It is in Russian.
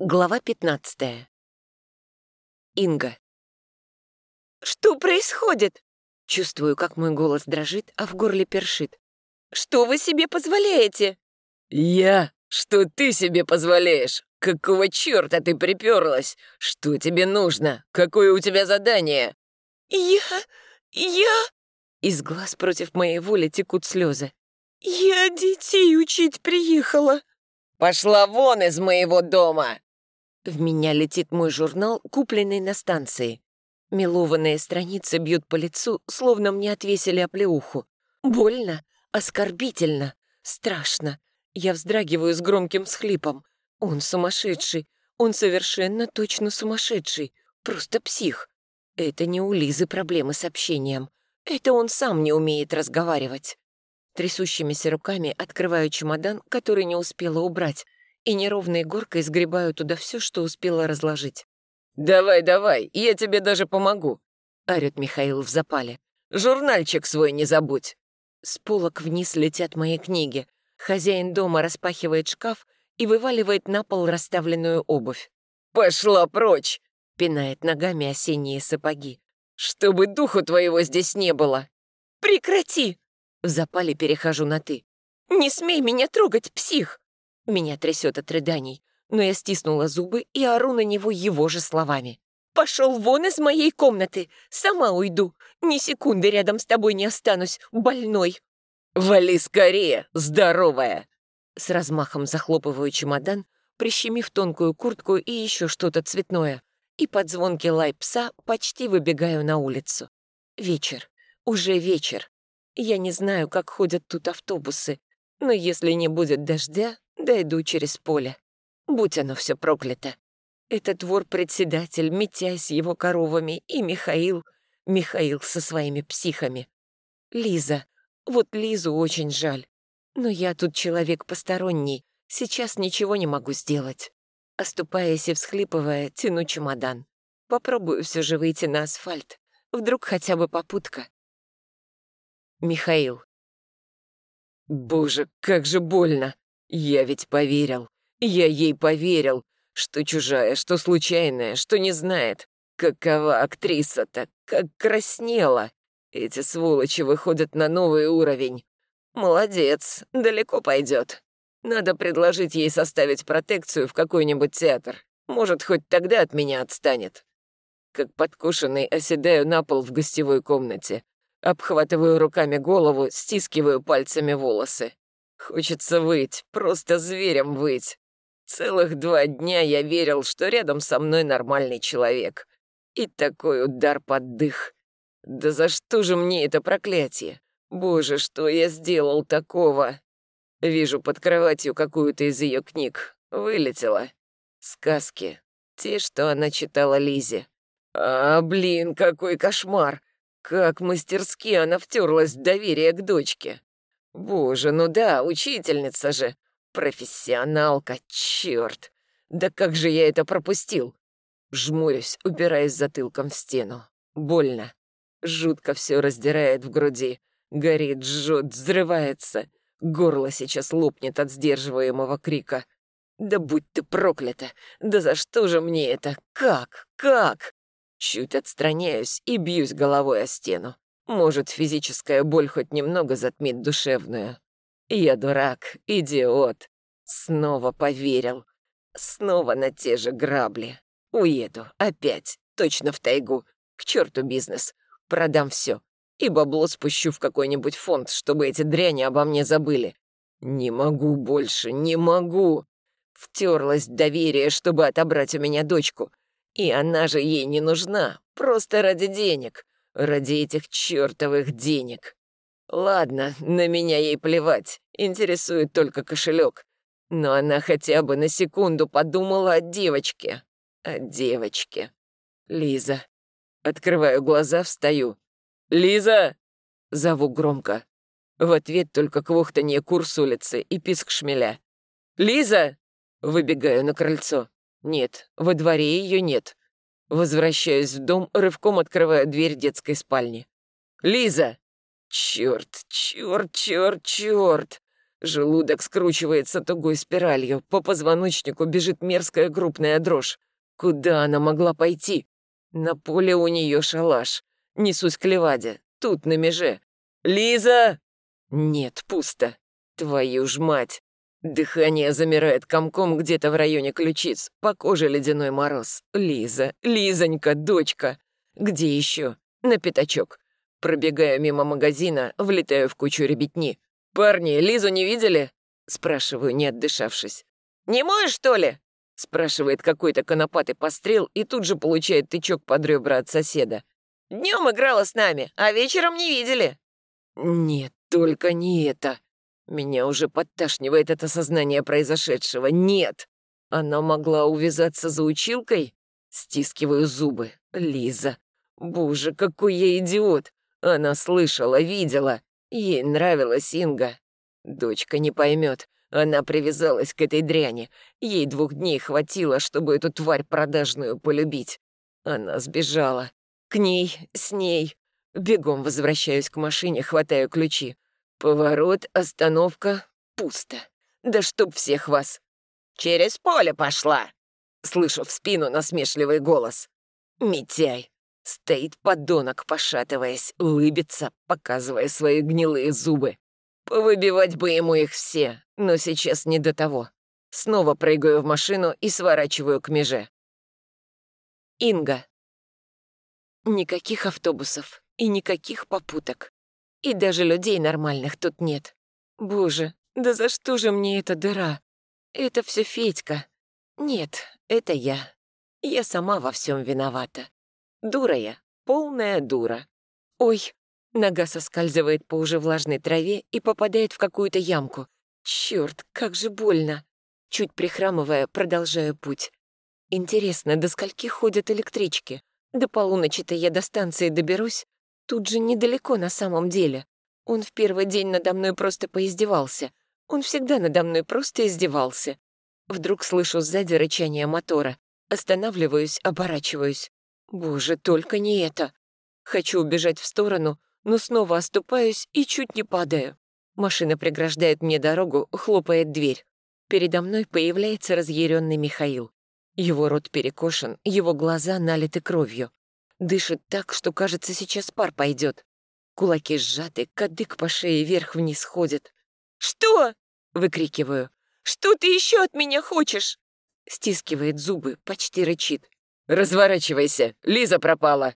Глава 15. Инга. «Что происходит?» Чувствую, как мой голос дрожит, а в горле першит. «Что вы себе позволяете?» «Я? Что ты себе позволяешь? Какого черта ты приперлась? Что тебе нужно? Какое у тебя задание?» «Я... я...» Из глаз против моей воли текут слезы. «Я детей учить приехала». «Пошла вон из моего дома!» В меня летит мой журнал, купленный на станции. Мелованные страницы бьют по лицу, словно мне отвесили оплеуху. Больно, оскорбительно, страшно. Я вздрагиваю с громким схлипом. Он сумасшедший. Он совершенно точно сумасшедший. Просто псих. Это не у Лизы проблемы с общением. Это он сам не умеет разговаривать. Трясущимися руками открываю чемодан, который не успела убрать, и неровной горкой сгребаю туда все, что успела разложить. «Давай, давай, я тебе даже помогу», — орёт Михаил в запале. «Журнальчик свой не забудь». С полок вниз летят мои книги. Хозяин дома распахивает шкаф и вываливает на пол расставленную обувь. «Пошла прочь!» — пинает ногами осенние сапоги. «Чтобы духу твоего здесь не было!» «Прекрати!» В запале перехожу на «ты». «Не смей меня трогать, псих!» Меня трясет от рыданий, но я стиснула зубы и ору на него его же словами. «Пошел вон из моей комнаты! Сама уйду! Ни секунды рядом с тобой не останусь, больной!» «Вали скорее, здоровая!» С размахом захлопываю чемодан, прищемив тонкую куртку и еще что-то цветное, и под звонкий лай пса почти выбегаю на улицу. Вечер. Уже вечер. Я не знаю, как ходят тут автобусы, но если не будет дождя, Дойду через поле. Будь оно все проклято. Этот вор-председатель, Митяй с его коровами и Михаил, Михаил со своими психами. Лиза. Вот Лизу очень жаль. Но я тут человек посторонний, сейчас ничего не могу сделать. Оступаясь и всхлипывая, тяну чемодан. Попробую все же выйти на асфальт. Вдруг хотя бы попутка. Михаил. Боже, как же больно. Я ведь поверил. Я ей поверил, что чужая, что случайная, что не знает. Какова актриса-то, как краснела. Эти сволочи выходят на новый уровень. Молодец, далеко пойдет. Надо предложить ей составить протекцию в какой-нибудь театр. Может, хоть тогда от меня отстанет. Как подкушенный оседаю на пол в гостевой комнате. Обхватываю руками голову, стискиваю пальцами волосы. Хочется выть, просто зверем выть. Целых два дня я верил, что рядом со мной нормальный человек. И такой удар под дых. Да за что же мне это проклятие? Боже, что я сделал такого? Вижу под кроватью какую-то из ее книг. Вылетела. Сказки. Те, что она читала Лизе. А, блин, какой кошмар! Как мастерски она втерлась в доверие к дочке. Боже, ну да, учительница же. Профессионалка, черт. Да как же я это пропустил? Жмурюсь, упираясь затылком в стену. Больно. Жутко все раздирает в груди. Горит, жжет, взрывается. Горло сейчас лопнет от сдерживаемого крика. «Да будь ты проклята! Да за что же мне это? Как? Как?» Чуть отстраняюсь и бьюсь головой о стену. Может, физическая боль хоть немного затмит душевную. Я дурак, идиот. Снова поверил. Снова на те же грабли. Уеду. Опять. Точно в тайгу. К черту бизнес. Продам все. И бабло спущу в какой-нибудь фонд, чтобы эти дряни обо мне забыли. Не могу больше, не могу. Втерлась доверие, чтобы отобрать у меня дочку. И она же ей не нужна, просто ради денег. Ради этих чертовых денег. Ладно, на меня ей плевать, интересует только кошелек. Но она хотя бы на секунду подумала о девочке. О девочке. Лиза. Открываю глаза, встаю. «Лиза!» Зову громко. В ответ только квохтанье кур улицы и писк шмеля. «Лиза!» Выбегаю на крыльцо. Нет, во дворе ее нет. Возвращаюсь в дом, рывком открываю дверь детской спальни. «Лиза!» «Черт, черт, черт, черт!» Желудок скручивается тугой спиралью, по позвоночнику бежит мерзкая крупная дрожь. Куда она могла пойти? На поле у нее шалаш. Несусь к леваде, тут на меже. «Лиза!» Нет, пусто. Твою ж мать. Дыхание замирает комком где-то в районе ключиц. По коже ледяной мороз. Лиза, Лизонька, дочка. Где еще? На пятачок. Пробегаю мимо магазина, влетаю в кучу ребятни. «Парни, Лизу не видели?» Спрашиваю, не отдышавшись. «Не моешь, что ли?» Спрашивает какой-то конопатый пострел и тут же получает тычок под ребра от соседа. Днем играла с нами, а вечером не видели». «Нет, только не это. Меня уже подташнивает это сознание произошедшего. Нет! Она могла увязаться за училкой? Стискиваю зубы. Лиза. Боже, какой я идиот! Она слышала, видела. Ей нравилась Инга. Дочка не поймет. Она привязалась к этой дряни. Ей двух дней хватило, чтобы эту тварь продажную полюбить. Она сбежала. К ней, с ней. Бегом возвращаюсь к машине, хватаю ключи. Поворот, остановка, пусто. Да чтоб всех вас. «Через поле пошла!» Слышу в спину насмешливый голос. «Митяй!» Стоит подонок, пошатываясь, улыбится, показывая свои гнилые зубы. Повыбивать бы ему их все, но сейчас не до того. Снова прыгаю в машину и сворачиваю к меже. Инга. Никаких автобусов и никаких попуток. И даже людей нормальных тут нет. Боже, да за что же мне эта дыра? Это все Федька. Нет, это я. Я сама во всем виновата. Дура я, полная дура. Ой, нога соскальзывает по уже влажной траве и попадает в какую-то ямку. Черт, как же больно. Чуть прихрамывая, продолжаю путь. Интересно, до скольки ходят электрички? До полуночи-то я до станции доберусь. Тут же недалеко на самом деле. Он в первый день надо мной просто поиздевался. Он всегда надо мной просто издевался. Вдруг слышу сзади рычание мотора. Останавливаюсь, оборачиваюсь. Боже, только не это. Хочу убежать в сторону, но снова оступаюсь и чуть не падаю. Машина преграждает мне дорогу, хлопает дверь. Передо мной появляется разъяренный Михаил. Его рот перекошен, его глаза налиты кровью. Дышит так, что, кажется, сейчас пар пойдет. Кулаки сжаты, кадык по шее вверх-вниз ходит. «Что?» — выкрикиваю. «Что ты еще от меня хочешь?» Стискивает зубы, почти рычит. «Разворачивайся, Лиза пропала!»